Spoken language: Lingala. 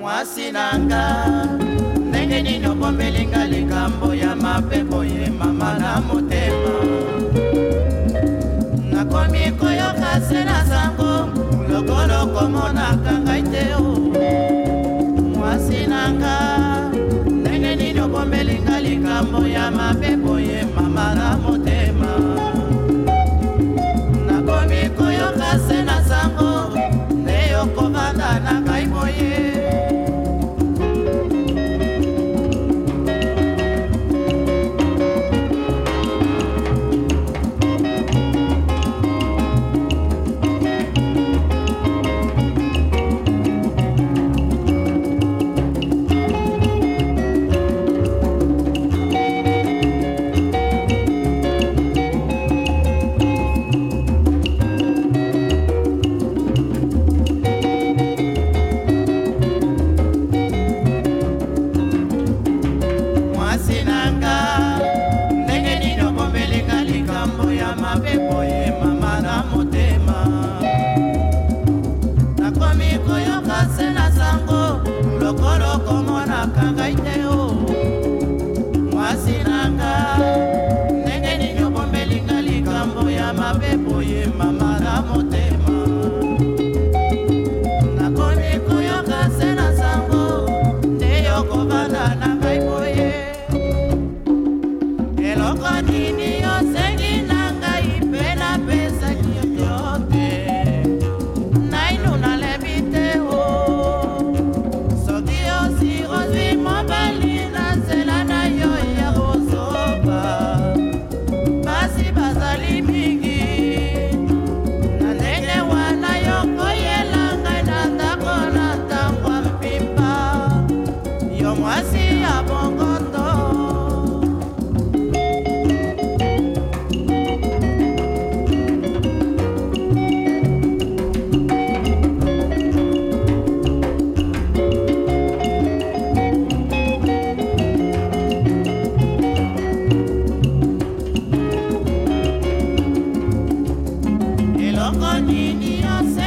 mwasi nanga ndenge nini obomelinga likambo ya mabe boye mama na motema nakomi koyoka se na sango lokolo komonaka ngai te o mwasi nanga ndenge nini obomelinga likambo ya mabe boye mama na ni ni Ose.